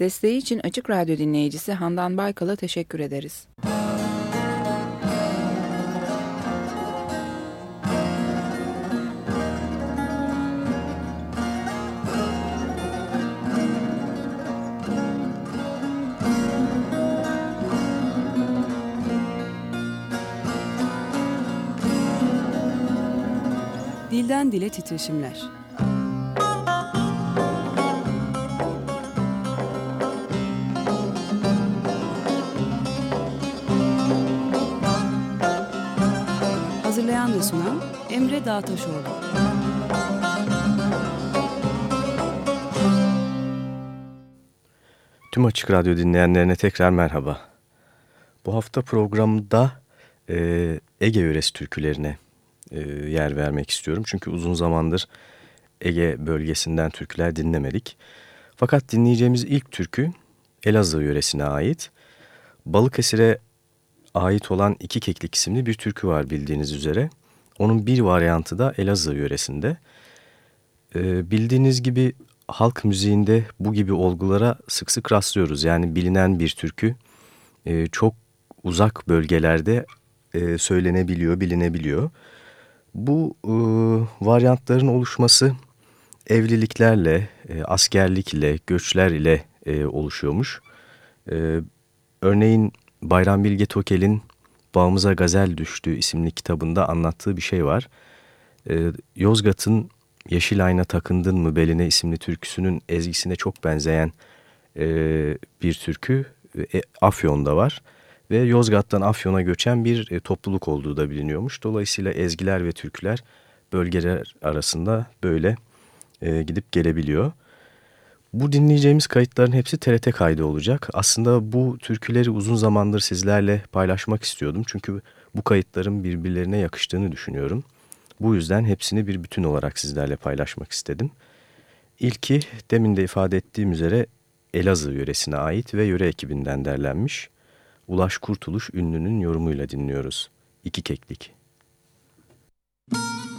Desteği için Açık Radyo dinleyicisi Handan Baykal'a teşekkür ederiz. Dilden Dile Titreşimler sunan Emre Dağtaşoğlu. Tüm Açık Radyo dinleyenlerine tekrar merhaba. Bu hafta programda e, Ege yöresi türkülerine e, yer vermek istiyorum. Çünkü uzun zamandır Ege bölgesinden türküler dinlemedik. Fakat dinleyeceğimiz ilk türkü Elazığ yöresine ait. Balıkesir'e ait olan iki Keklik isimli bir türkü var bildiğiniz üzere. Onun bir varyantı da Elazığ yöresinde. Ee, bildiğiniz gibi halk müziğinde bu gibi olgulara sık sık rastlıyoruz. Yani bilinen bir türkü e, çok uzak bölgelerde e, söylenebiliyor, bilinebiliyor. Bu e, varyantların oluşması evliliklerle, e, askerlikle, göçler ile e, oluşuyormuş. E, örneğin Bayram Bilge Tokel'in Bağımıza Gazel Düştü isimli kitabında anlattığı bir şey var. Ee, Yozgat'ın Yeşil Ayna Takındın mı Beline isimli türküsünün ezgisine çok benzeyen e, bir türkü e, Afyon'da var. Ve Yozgat'tan Afyon'a göçen bir e, topluluk olduğu da biliniyormuş. Dolayısıyla ezgiler ve türküler bölgeler arasında böyle e, gidip gelebiliyor. Bu dinleyeceğimiz kayıtların hepsi TRT kaydı olacak. Aslında bu türküleri uzun zamandır sizlerle paylaşmak istiyordum. Çünkü bu kayıtların birbirlerine yakıştığını düşünüyorum. Bu yüzden hepsini bir bütün olarak sizlerle paylaşmak istedim. İlki demin de ifade ettiğim üzere Elazığ yöresine ait ve yöre ekibinden derlenmiş. Ulaş Kurtuluş ünlünün yorumuyla dinliyoruz. İki keklik. Müzik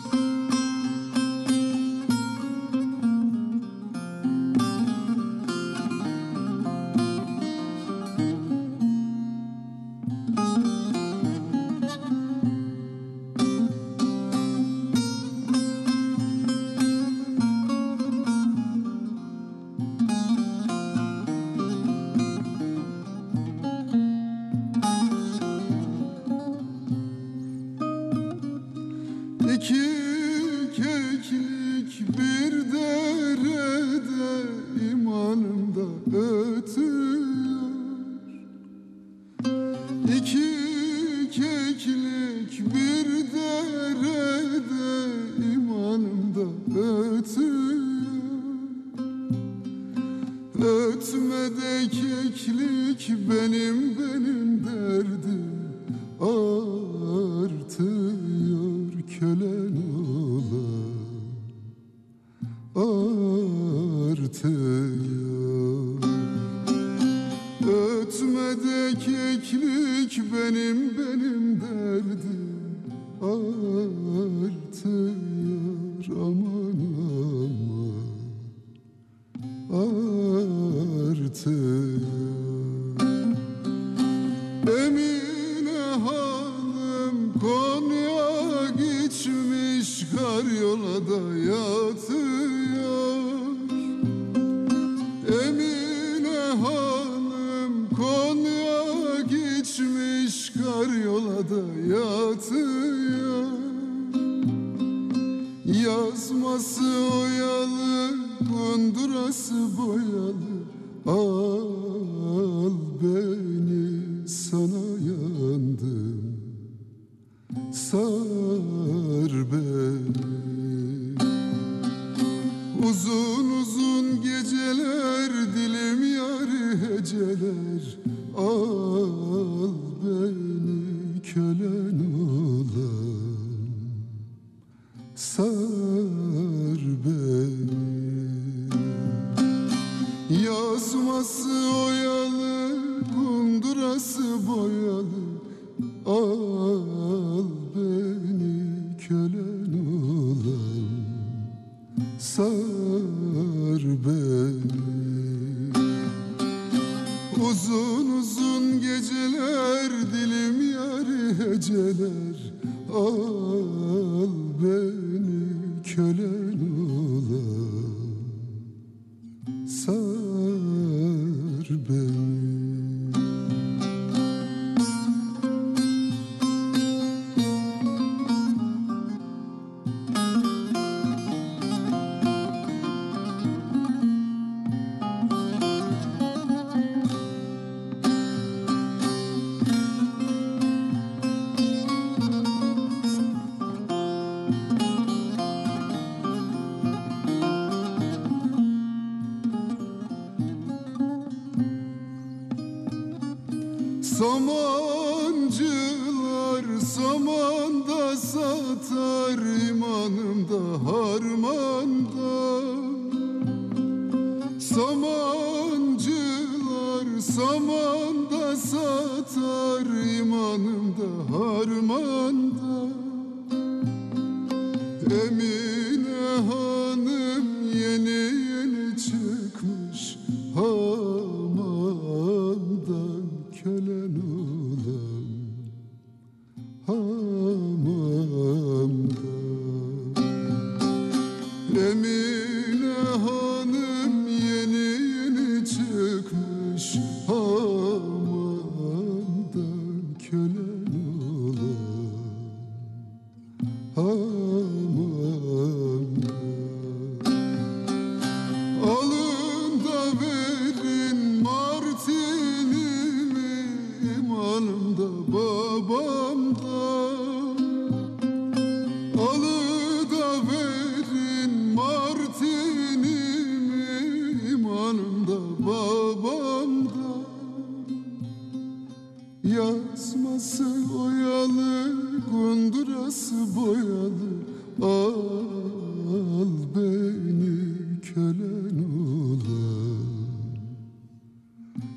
kölen olam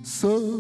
Sar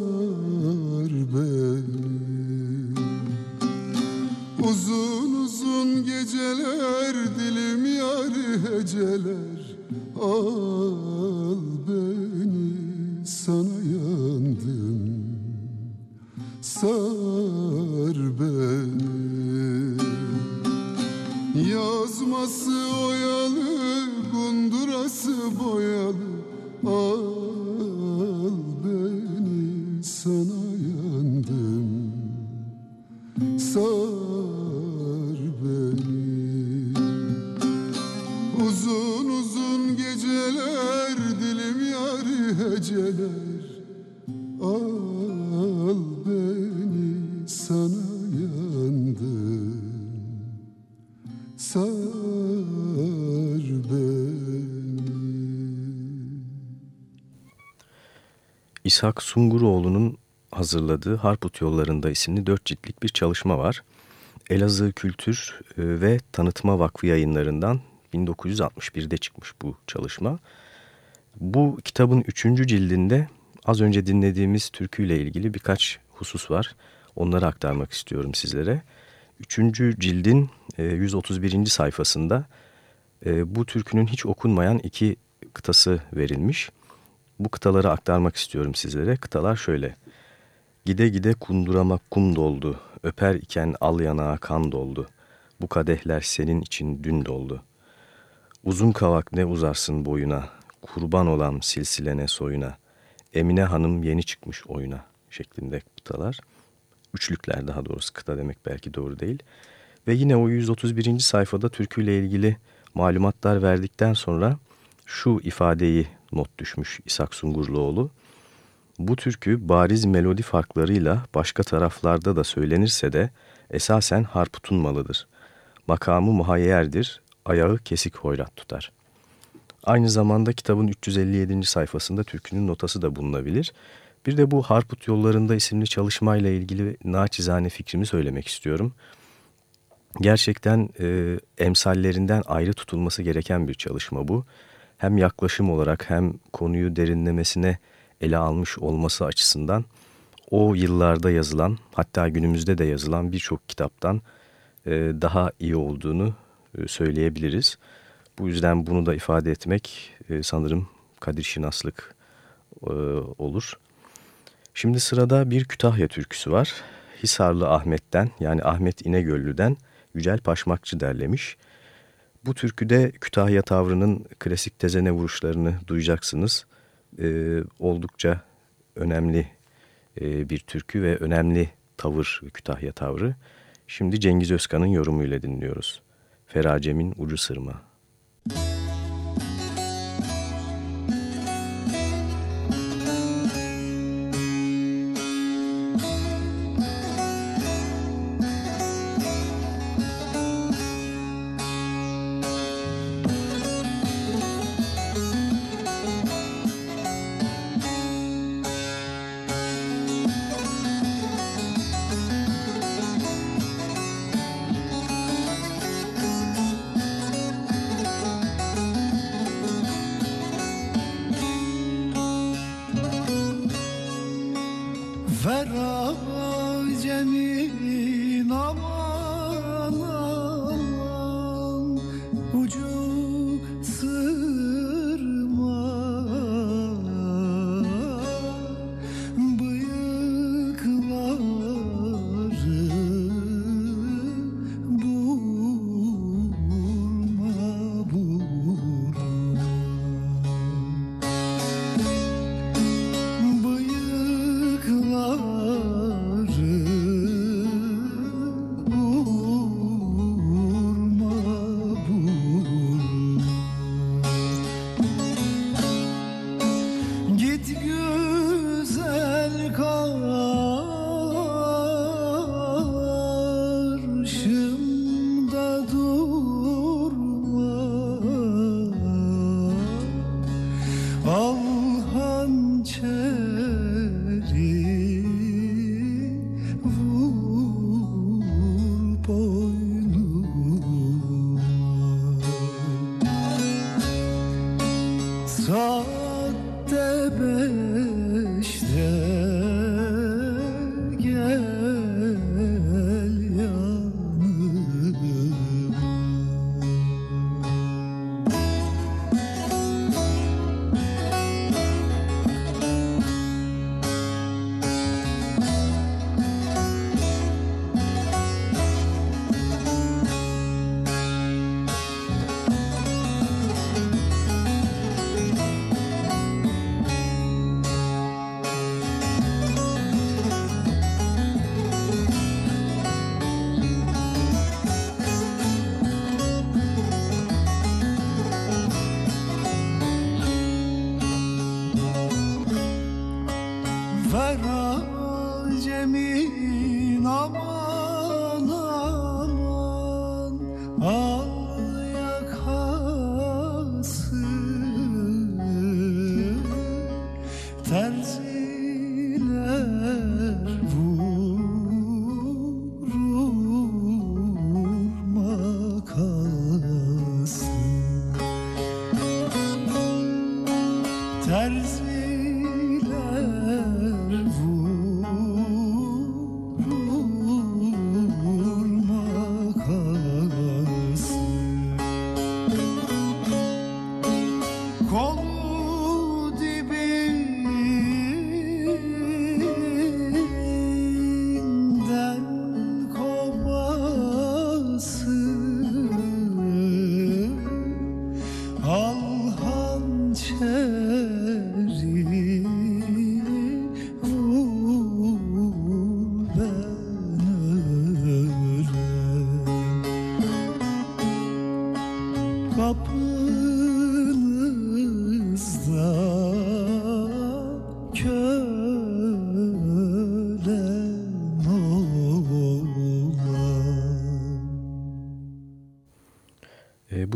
İshak Sunguroğlu'nun hazırladığı Harput Yollarında isimli dört ciltlik bir çalışma var. Elazığ Kültür e, ve Tanıtma Vakfı yayınlarından 1961'de çıkmış bu çalışma. Bu kitabın üçüncü cildinde az önce dinlediğimiz türküyle ilgili birkaç husus var. Onları aktarmak istiyorum sizlere. Üçüncü cildin e, 131. sayfasında e, bu türkünün hiç okunmayan iki kıtası verilmiş. Bu kıtaları aktarmak istiyorum sizlere. Kıtalar şöyle. Gide gide kundurama kum doldu, öper iken al yanağa kan doldu. Bu kadehler senin için dün doldu. Uzun kavak ne uzarsın boyuna, kurban olam silsilene soyuna. Emine Hanım yeni çıkmış oyuna şeklinde kıtalar. Üçlükler daha doğrusu kıta demek belki doğru değil. Ve yine o 131. sayfada türküyle ilgili malumatlar verdikten sonra şu ifadeyi not düşmüş İshak Sungurluoğlu. Bu türkü bariz melodi farklarıyla başka taraflarda da söylenirse de esasen harputun malıdır. Makamı muhayyerdir, ayağı kesik hoyrat tutar. Aynı zamanda kitabın 357. sayfasında türkünün notası da bulunabilir. Bir de bu Harput Yollarında isimli çalışmayla ilgili naçizane fikrimi söylemek istiyorum. Gerçekten e, emsallerinden ayrı tutulması gereken bir çalışma bu. Hem yaklaşım olarak hem konuyu derinlemesine ele almış olması açısından o yıllarda yazılan hatta günümüzde de yazılan birçok kitaptan e, daha iyi olduğunu e, söyleyebiliriz. Bu yüzden bunu da ifade etmek e, sanırım kadir şinaslık olur. Şimdi sırada bir Kütahya türküsü var. Hisarlı Ahmet'ten yani Ahmet İnegöllü'den Yücel Paşmakçı derlemiş. Bu türküde Kütahya tavrının klasik tezene vuruşlarını duyacaksınız. Ee, oldukça önemli e, bir türkü ve önemli tavır Kütahya tavrı. Şimdi Cengiz Özkan'ın yorumuyla dinliyoruz. Feracemin Ucu Sırma. Müzik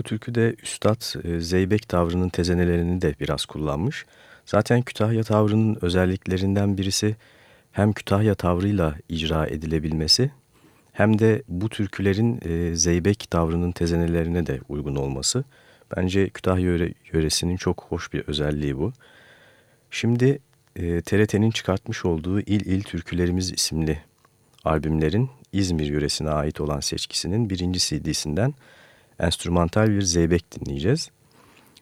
türküde Üstad e, Zeybek tavrının tezenelerini de biraz kullanmış. Zaten Kütahya tavrının özelliklerinden birisi hem Kütahya tavrıyla icra edilebilmesi hem de bu türkülerin e, Zeybek tavrının tezenelerine de uygun olması. Bence Kütahya yöre, yöresinin çok hoş bir özelliği bu. Şimdi e, TRT'nin çıkartmış olduğu İl İl Türkülerimiz isimli albümlerin İzmir yöresine ait olan seçkisinin birinci CD'sinden enstrümantal bir zeybek dinleyeceğiz.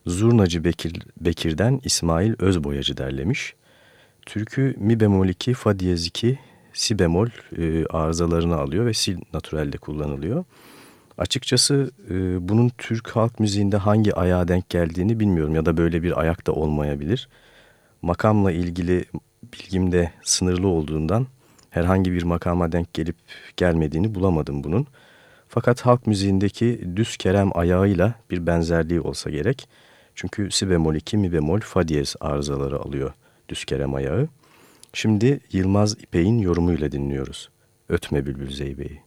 Zurnacı Bekir, Bekir'den İsmail Özboyacı derlemiş. türkü mi bemol 2, fa diyez 2, si bemol e, arızalarını alıyor ve si natürelde kullanılıyor. Açıkçası e, bunun Türk halk müziğinde hangi ayağa denk geldiğini bilmiyorum ya da böyle bir ayak da olmayabilir. Makamla ilgili bilgim de sınırlı olduğundan herhangi bir makama denk gelip gelmediğini bulamadım bunun. Fakat halk müziğindeki düz kerem ayağıyla bir benzerliği olsa gerek. Çünkü si bemol 2, mi bemol, fa diyez arızaları alıyor düz kerem ayağı. Şimdi Yılmaz İpek'in yorumuyla dinliyoruz. Ötme Bülbül Zeybe'yi.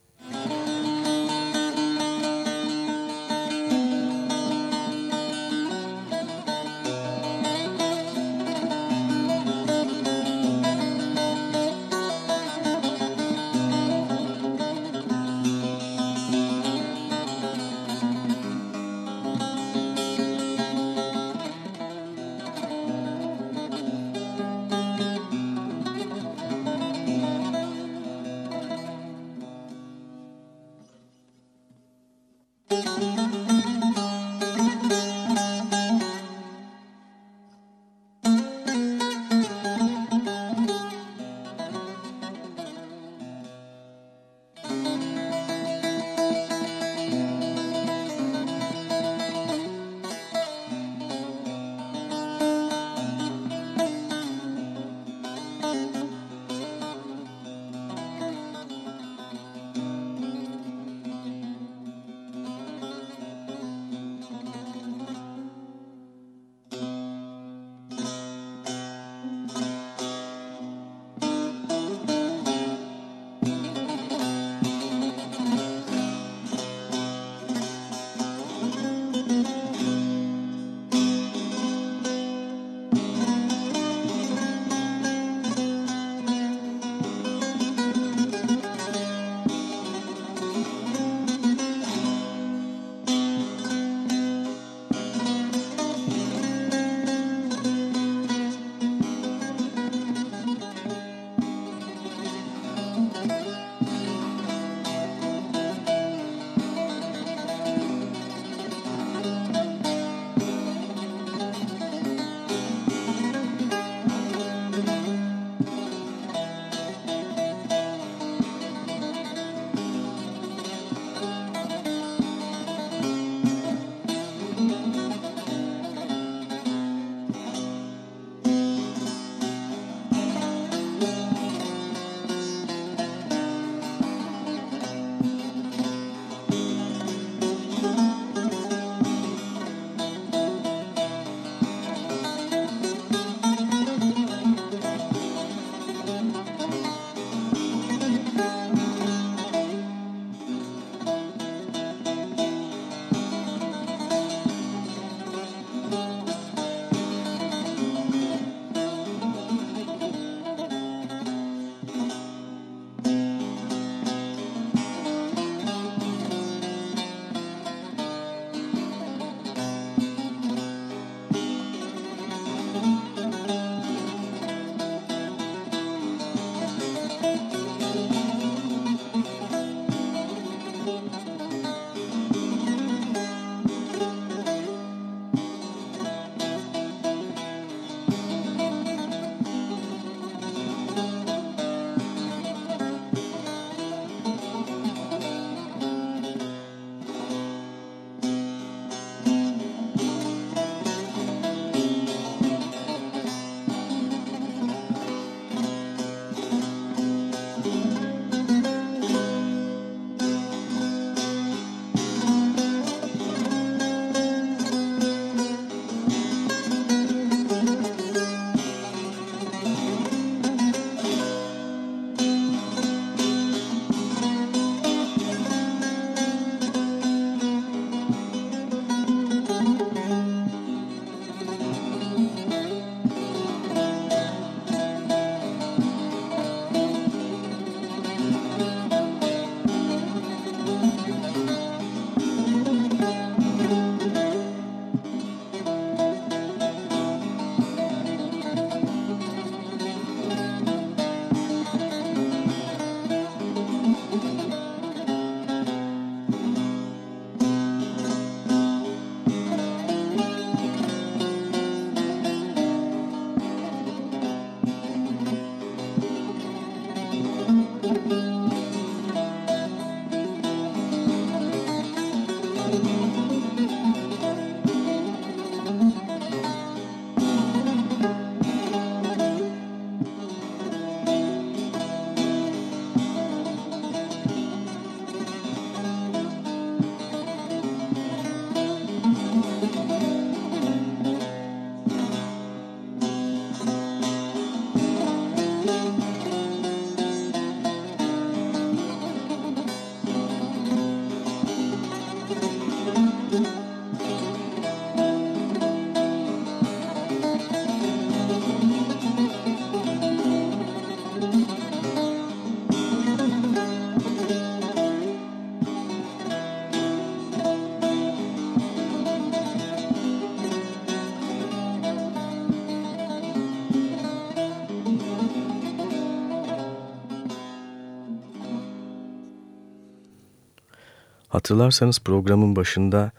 Hatırlarsanız programın başında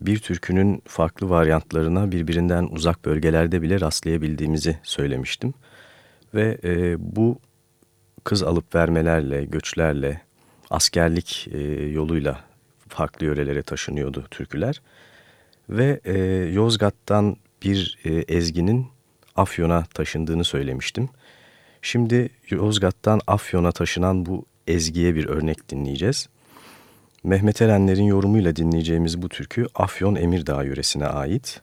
bir türkünün farklı varyantlarına birbirinden uzak bölgelerde bile rastlayabildiğimizi söylemiştim. Ve e, bu kız alıp vermelerle, göçlerle, askerlik e, yoluyla farklı yörelere taşınıyordu türküler. Ve e, Yozgat'tan bir e, ezginin Afyon'a taşındığını söylemiştim. Şimdi Yozgat'tan Afyon'a taşınan bu ezgiye bir örnek dinleyeceğiz. Mehmet Erenler'in yorumuyla dinleyeceğimiz bu türkü Afyon Emirdağ yöresine ait.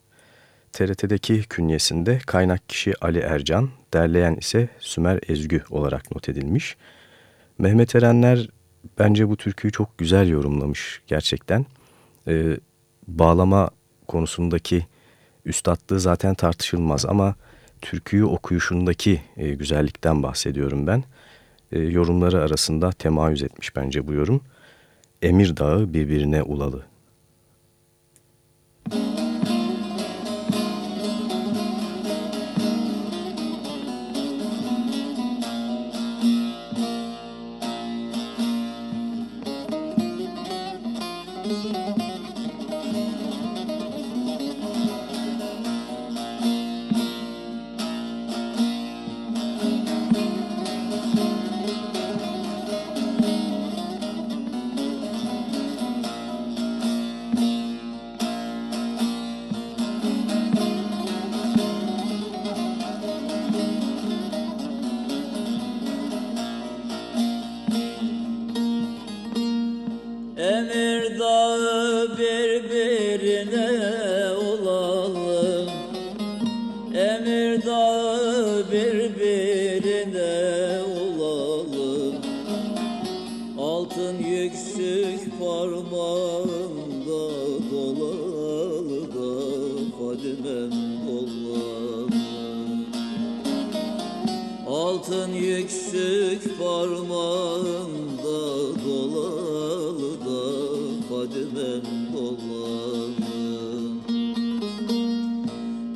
TRT'deki künyesinde kaynak kişi Ali Ercan, derleyen ise Sümer Ezgü olarak not edilmiş. Mehmet Erenler bence bu türküyü çok güzel yorumlamış gerçekten. Ee, bağlama konusundaki üstadlığı zaten tartışılmaz ama türküyü okuyuşundaki e, güzellikten bahsediyorum ben. E, yorumları arasında temayüz etmiş bence bu yorum. Emir Dağı birbirine ulalı.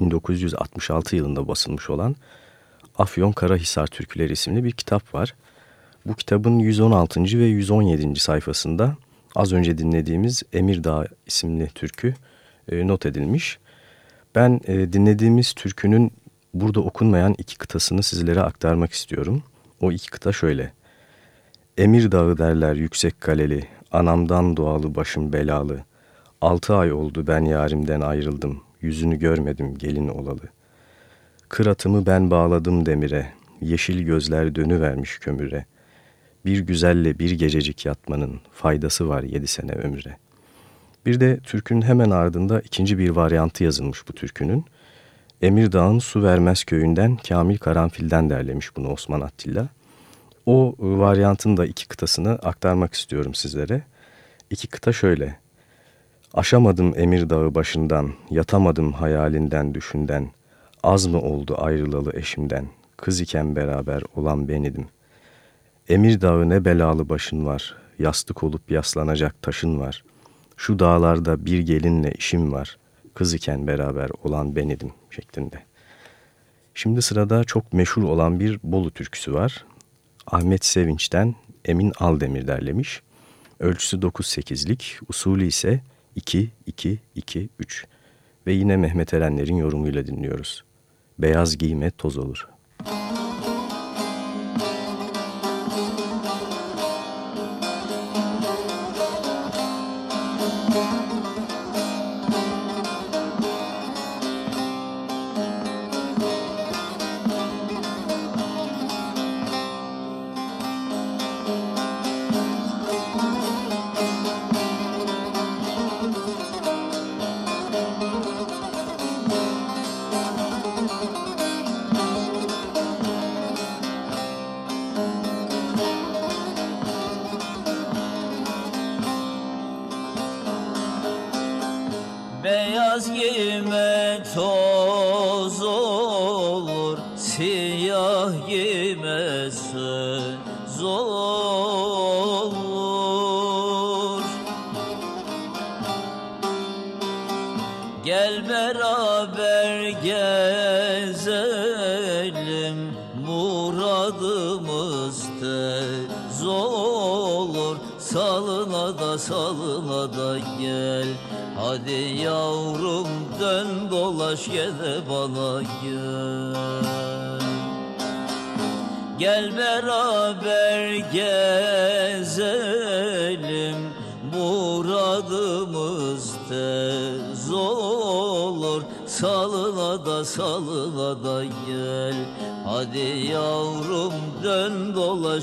1966 yılında basılmış olan Afyon Karahisar Türküleri isimli bir kitap var. Bu kitabın 116. ve 117. sayfasında az önce dinlediğimiz Emirdağ isimli türkü e, not edilmiş. Ben e, dinlediğimiz türkünün burada okunmayan iki kıtasını sizlere aktarmak istiyorum. O iki kıta şöyle. Emir dağı derler yüksek kaleli, anamdan doğalı başım belalı. Altı ay oldu ben yarimden ayrıldım, yüzünü görmedim gelin olalı. Kıratımı ben bağladım demire, yeşil gözler dönüvermiş kömüre. Bir güzelle bir gececik yatmanın faydası var yedi sene ömre. Bir de türkünün hemen ardında ikinci bir varyantı yazılmış bu türkünün. Emirdağ'ın Su Vermez köyünden Kamil Karanfil'den derlemiş bunu Osman Attila. O varyantın da iki kıtasını aktarmak istiyorum sizlere. İki kıta şöyle. Aşamadım Emirdağ'ı başından, yatamadım hayalinden düşünden. Az mı oldu ayrılalı eşimden, kız iken beraber olan ben idim. Emirdağ'ı ne belalı başın var, yastık olup yaslanacak taşın var. Şu dağlarda bir gelinle işim var, kız iken beraber olan ben idim şeklinde. Şimdi sırada çok meşhur olan bir Bolu türküsü var. Ahmet Sevinç'ten Emin Aldemir derlemiş. Ölçüsü 9-8'lik, usulü ise 2-2-2-3 ve yine Mehmet Erenler'in yorumuyla dinliyoruz. Beyaz giyme toz olur.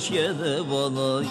Dolaş gele bana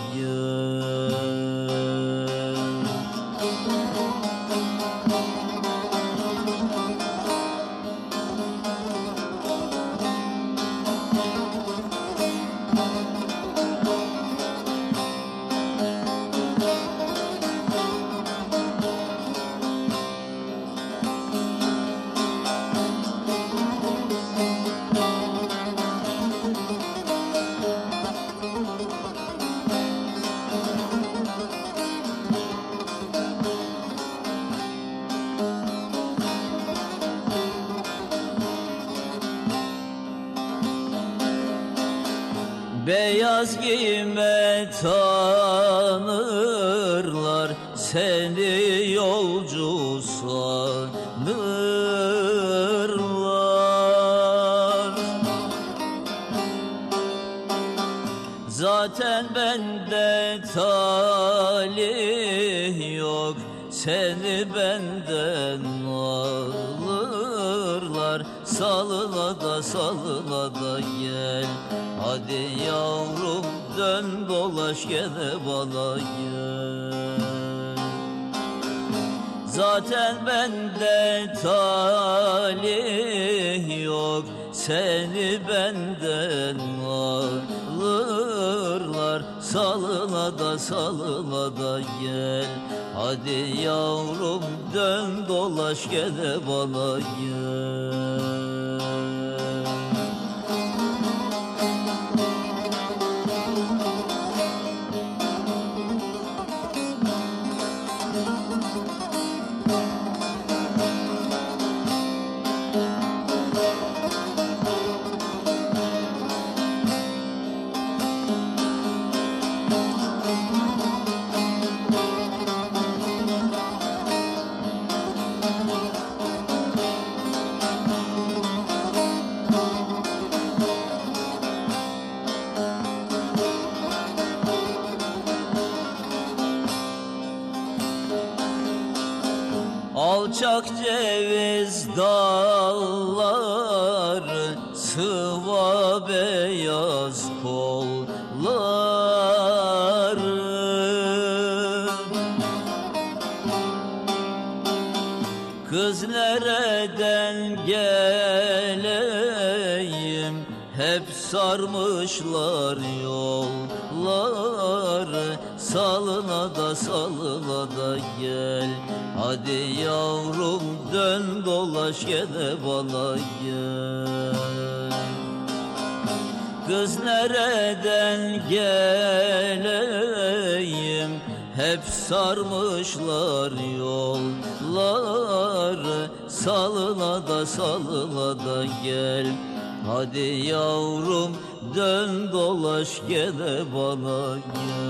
Beyaz giyme bana gel. Zaten bende talih yok Seni benden alırlar. Salına da salına da gel. Hadi yavrum dön dolaş gene bana gel dolaş gene bana gel Kız nereden geleyim Hep sarmışlar yolları. Salına da salına da gel. Hadi yavrum dön dolaş gene bana gel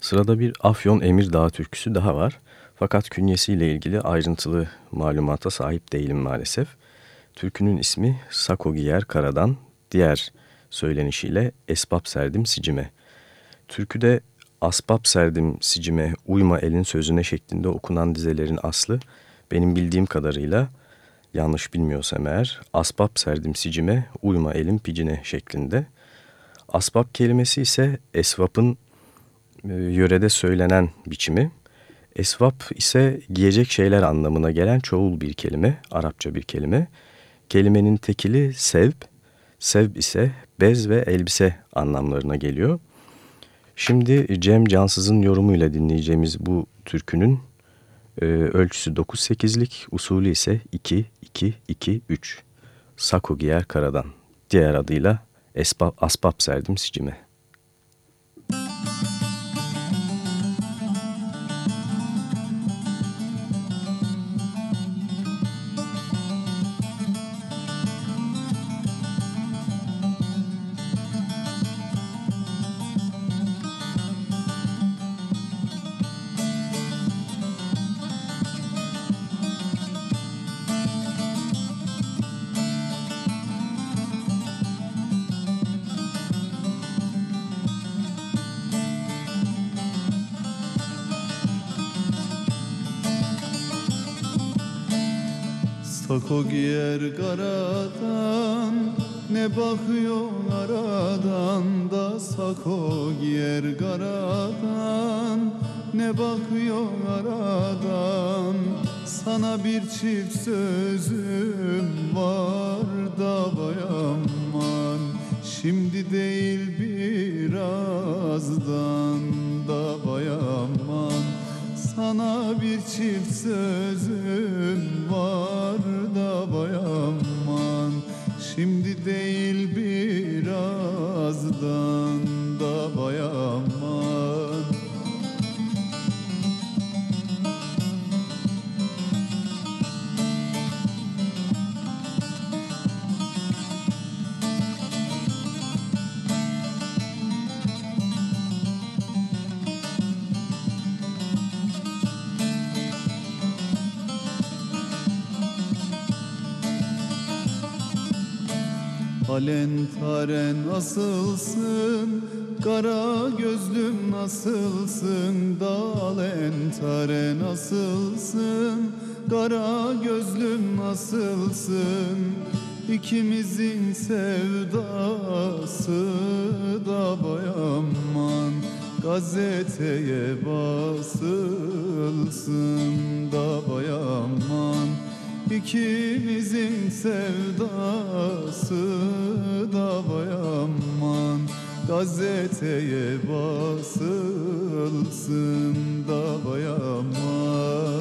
Sırada bir Afyon Emirdağ türküsü daha var. Fakat künyesiyle ilgili ayrıntılı malumata sahip değilim maalesef. Türkünün ismi Sako Giyer Karadan, diğer söylenişiyle Esbab Serdim Sicime. Türküde Asbab Serdim Sicime uyma elin sözüne şeklinde okunan dizelerin aslı benim bildiğim kadarıyla yanlış bilmiyorsam eğer Asbab Serdim Sicime uyma elin picine şeklinde. Asbab kelimesi ise esvapın e, yörede söylenen biçimi. Esvap ise giyecek şeyler anlamına gelen çoğul bir kelime, Arapça bir kelime. Kelimenin tekili sevb, sevb ise bez ve elbise anlamlarına geliyor. Şimdi Cem Cansız'ın yorumuyla dinleyeceğimiz bu türkünün e, ölçüsü 9-8'lik, usulü ise 2-2-2-3. Sako giyer karadan. Diğer adıyla Esbab, Asbab serdim sicime. Sako giyer karadan Ne bakıyor aradan? Da Sako giyer karadan Ne bakıyor aradan? Sana bir çift sözüm var da bayaman Şimdi değil birazdan da bayaman sana bir çift sözüm değil birazdan Halen taren nasılsın? Kara gözlüm nasılsın? Dalen tare nasılsın? Kara gözlüm nasılsın? İkimizin sevdası da bayaman Gazeteye basılsın da bayaman İkimizin sevdası da bayaman Gazeteye basılsın da bayaman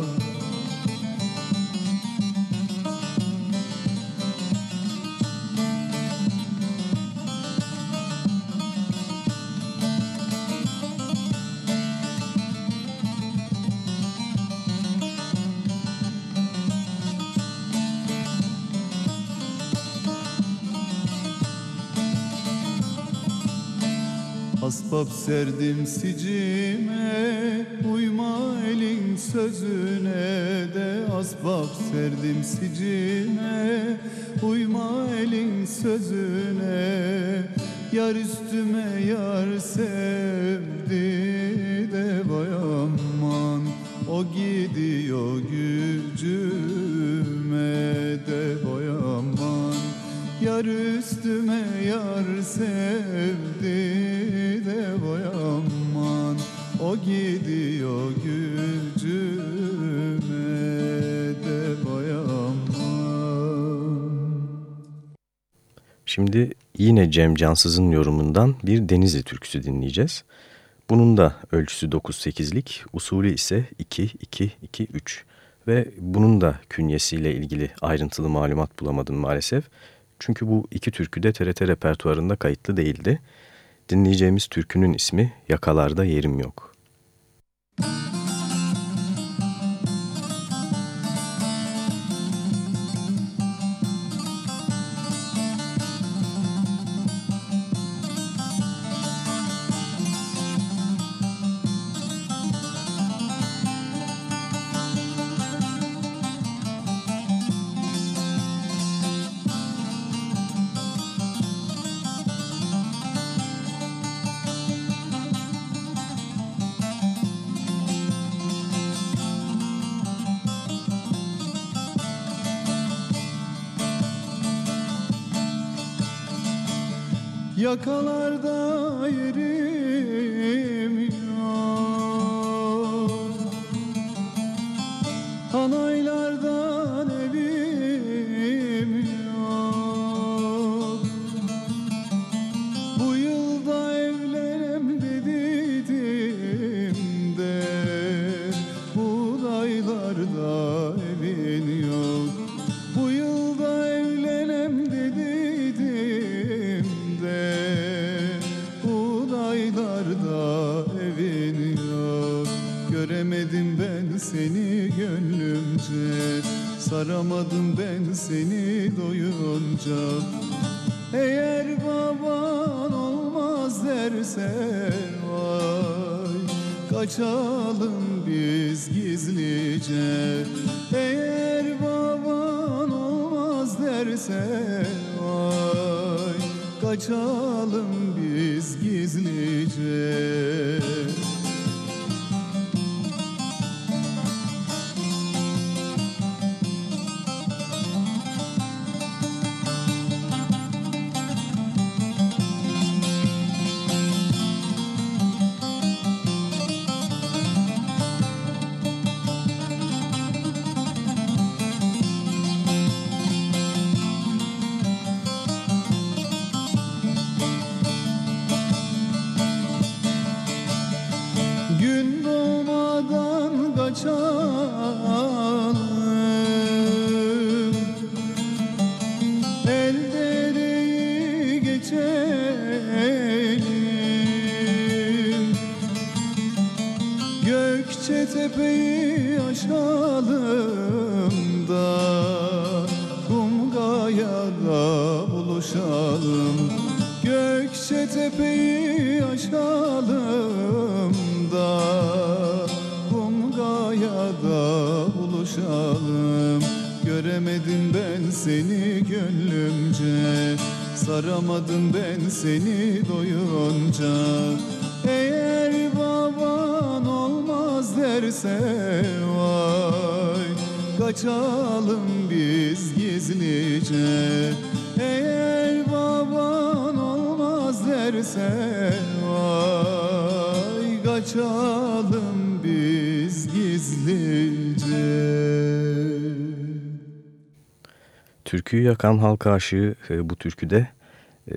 Asbab serdim sicime Uyma elin sözüne de Asbab serdim sicime Uyma elin sözüne. Yar üstüme yar sevdi de bayaman O gidiyor gücüme de boyaman Yar üstüme yar sevdi O gidiyor gücüme de Şimdi yine Cem Cansız'ın yorumundan bir Denizli türküsü dinleyeceğiz. Bunun da ölçüsü 9-8'lik, usulü ise 2-2-2-3 ve bunun da künyesiyle ilgili ayrıntılı malumat bulamadım maalesef. Çünkü bu iki türkü de TRT repertuarında kayıtlı değildi. Dinleyeceğimiz türkünün ismi Yakalarda Yerim Yok. Yakalarda Göremedim ben seni gönlümce Saramadım ben seni doyunca. Eğer baban olmaz derse vay Kaçalım biz gizlice. Eğer baban olmaz derse vay Kaçalım biz gizlice Türküyü yakan halk aşığı e, bu türküde e,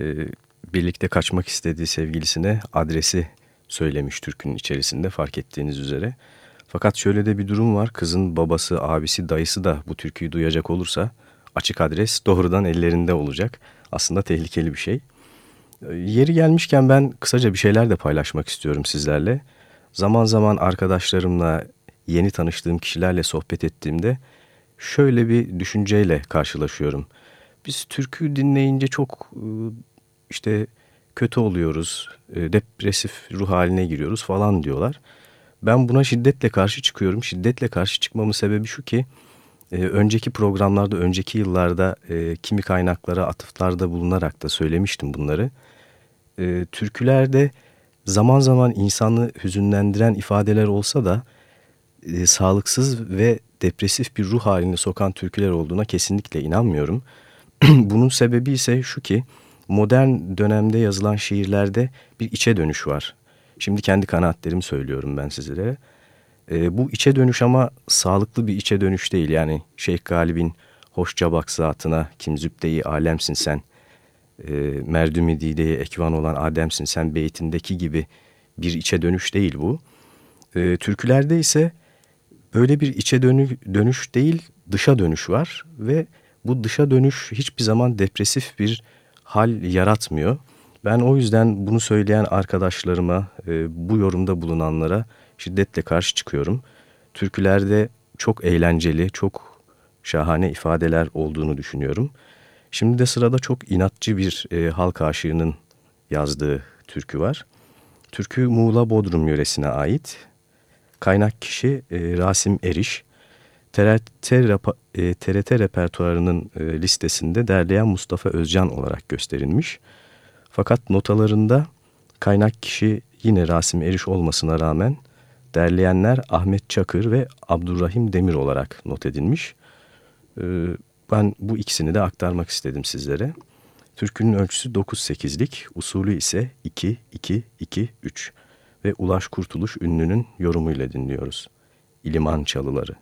birlikte kaçmak istediği sevgilisine adresi söylemiş türkünün içerisinde fark ettiğiniz üzere. Fakat şöyle de bir durum var. Kızın babası, abisi, dayısı da bu türküyü duyacak olursa açık adres doğrudan ellerinde olacak. Aslında tehlikeli bir şey. E, yeri gelmişken ben kısaca bir şeyler de paylaşmak istiyorum sizlerle. Zaman zaman arkadaşlarımla, yeni tanıştığım kişilerle sohbet ettiğimde şöyle bir düşünceyle karşılaşıyorum. Biz türkü dinleyince çok e, işte kötü oluyoruz, e, depresif ruh haline giriyoruz falan diyorlar. Ben buna şiddetle karşı çıkıyorum. Şiddetle karşı çıkmamın sebebi şu ki e, önceki programlarda, önceki yıllarda kimi kaynaklara atıflarda bulunarak da söylemiştim bunları. Türkülerde zaman zaman insanı hüzünlendiren ifadeler olsa da sağlıksız ve depresif bir ruh halini sokan türküler olduğuna kesinlikle inanmıyorum. Bunun sebebi ise şu ki modern dönemde yazılan şiirlerde bir içe dönüş var. Şimdi kendi kanaatlerimi söylüyorum ben sizlere. E, bu içe dönüş ama sağlıklı bir içe dönüş değil. Yani Şeyh Galib'in hoşça bak zatına kim zübdeyi alemsin sen. E, merdümi dideye ekvan olan Ademsin sen beytindeki gibi bir içe dönüş değil bu. E, türkülerde ise böyle bir içe dönü, dönüş değil dışa dönüş var ve bu dışa dönüş hiçbir zaman depresif bir hal yaratmıyor. Ben o yüzden bunu söyleyen arkadaşlarıma, e, bu yorumda bulunanlara şiddetle karşı çıkıyorum. Türkülerde çok eğlenceli, çok şahane ifadeler olduğunu düşünüyorum. Şimdi de sırada çok inatçı bir e, halk aşığının yazdığı türkü var. Türkü Muğla Bodrum yöresine ait. Kaynak kişi e, Rasim Eriş. TRT, e, TRT repertuarının e, listesinde derleyen Mustafa Özcan olarak gösterilmiş. Fakat notalarında kaynak kişi yine Rasim Eriş olmasına rağmen derleyenler Ahmet Çakır ve Abdurrahim Demir olarak not edilmiş. E, ben bu ikisini de aktarmak istedim sizlere. Türkünün ölçüsü 9-8'lik, usulü ise 2-2-2-3 ve Ulaş Kurtuluş ünlünün yorumuyla dinliyoruz. İliman Çalıları.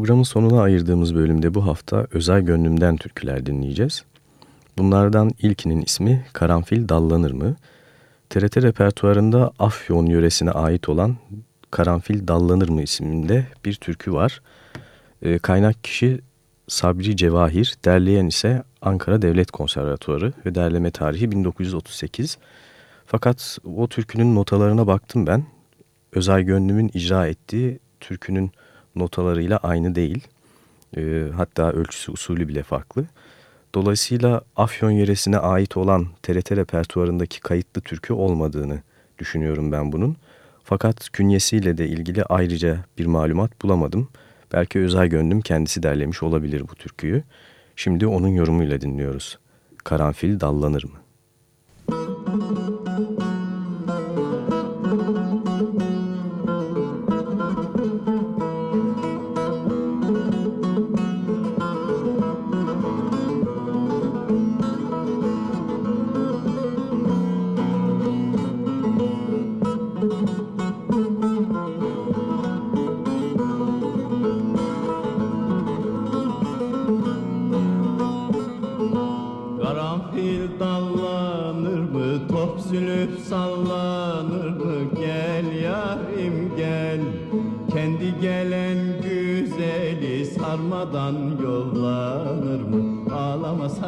Programın sonuna ayırdığımız bölümde bu hafta özel gönlümden türküler dinleyeceğiz. Bunlardan ilkinin ismi Karanfil Dallanır mı? TRT repertuarında Afyon yöresine ait olan Karanfil Dallanır mı isminde bir türkü var. E, kaynak kişi Sabri Cevahir, derleyen ise Ankara Devlet Konservatuarı ve derleme tarihi 1938. Fakat o türkünün notalarına baktım ben. Özay Gönlüm'ün icra ettiği türkünün notalarıyla aynı değil. E, hatta ölçüsü usulü bile farklı. Dolayısıyla Afyon yöresine ait olan TRT repertuarındaki kayıtlı türkü olmadığını düşünüyorum ben bunun. Fakat künyesiyle de ilgili ayrıca bir malumat bulamadım. Belki Özay Gönlüm kendisi derlemiş olabilir bu türküyü. Şimdi onun yorumuyla dinliyoruz. Karanfil dallanır mı? hafta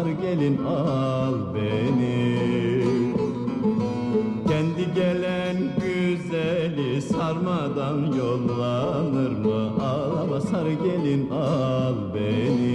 yar gelin al beni. Kendi gelen güzeli sarmadan yollanır mı? Ağlama sar gelin al beni.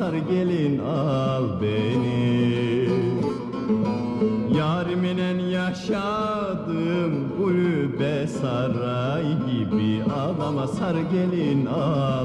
sar gelin al beni. Yariminen yaşadım kulübe saray gibi. Ağlama sar gelin al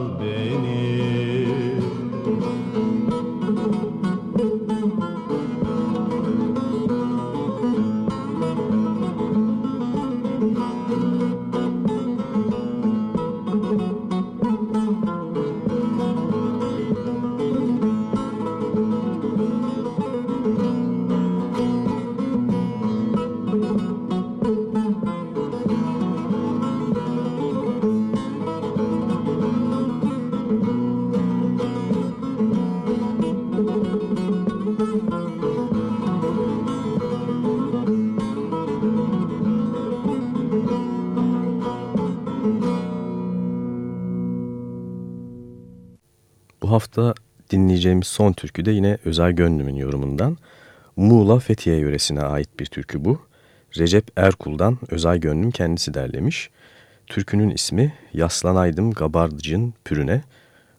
dinleyeceğimiz son türkü de yine Özel Gönlüm'ün yorumundan. Muğla Fethiye yöresine ait bir türkü bu. Recep Erkul'dan Özel Gönlüm kendisi derlemiş. Türkünün ismi Yaslanaydım Gabardıcın Pürüne.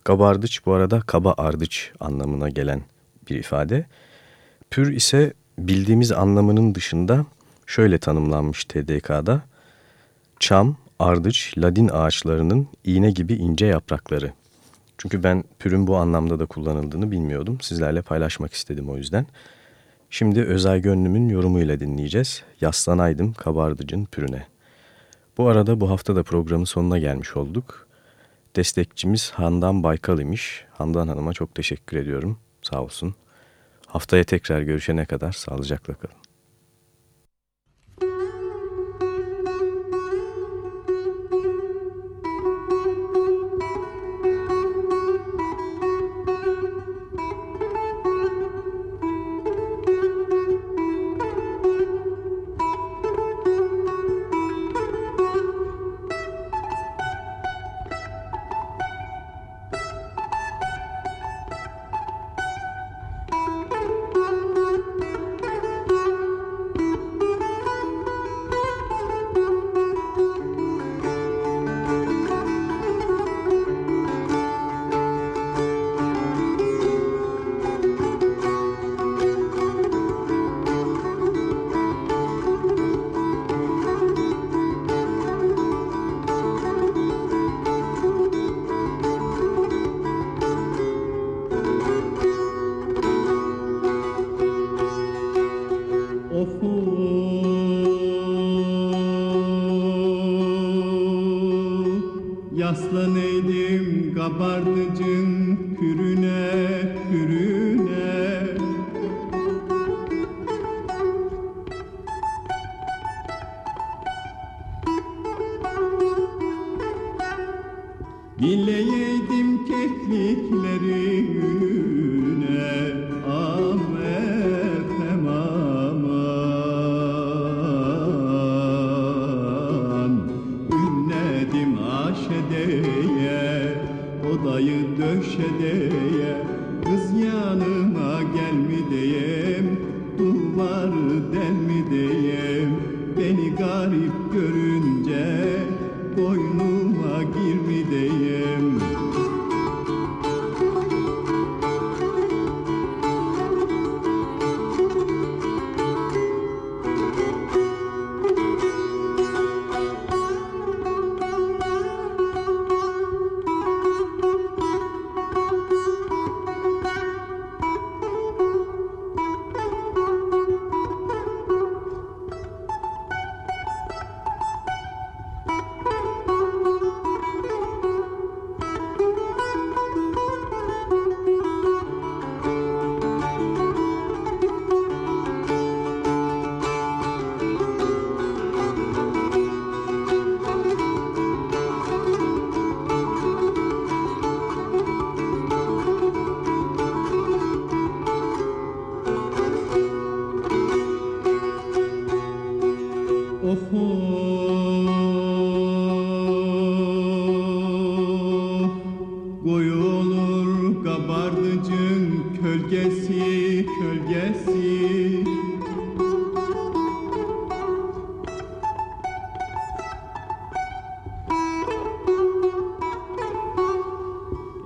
Gabardıç bu arada kaba ardıç anlamına gelen bir ifade. Pür ise bildiğimiz anlamının dışında şöyle tanımlanmış TDK'da. Çam, ardıç, ladin ağaçlarının iğne gibi ince yaprakları. Çünkü ben pürün bu anlamda da kullanıldığını bilmiyordum. Sizlerle paylaşmak istedim o yüzden. Şimdi Özel Gönlüm'ün yorumuyla dinleyeceğiz. Yaslanaydım kabardıcın pürüne. Bu arada bu hafta da programın sonuna gelmiş olduk. Destekçimiz Handan Baykal imiş. Handan Hanım'a çok teşekkür ediyorum. Sağ olsun. Haftaya tekrar görüşene kadar sağlıcakla kalın. Bileydim keklikleri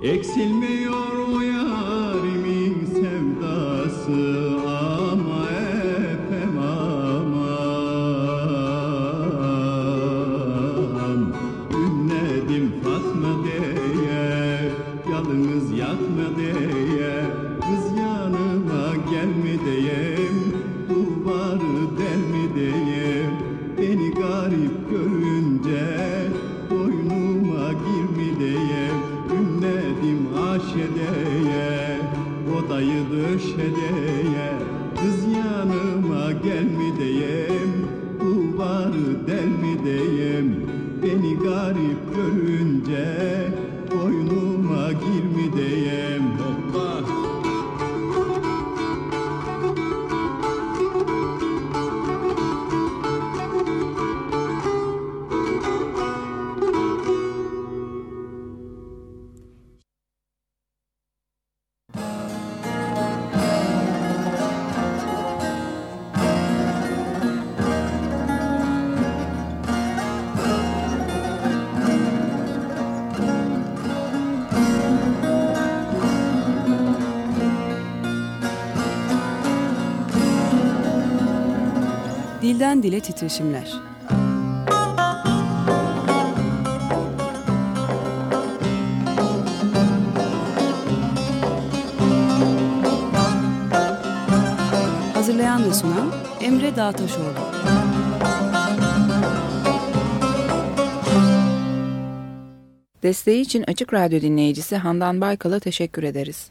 eksilmiyor. Desteği için Açık Radyo dinleyicisi Handan Baykal'a teşekkür ederiz.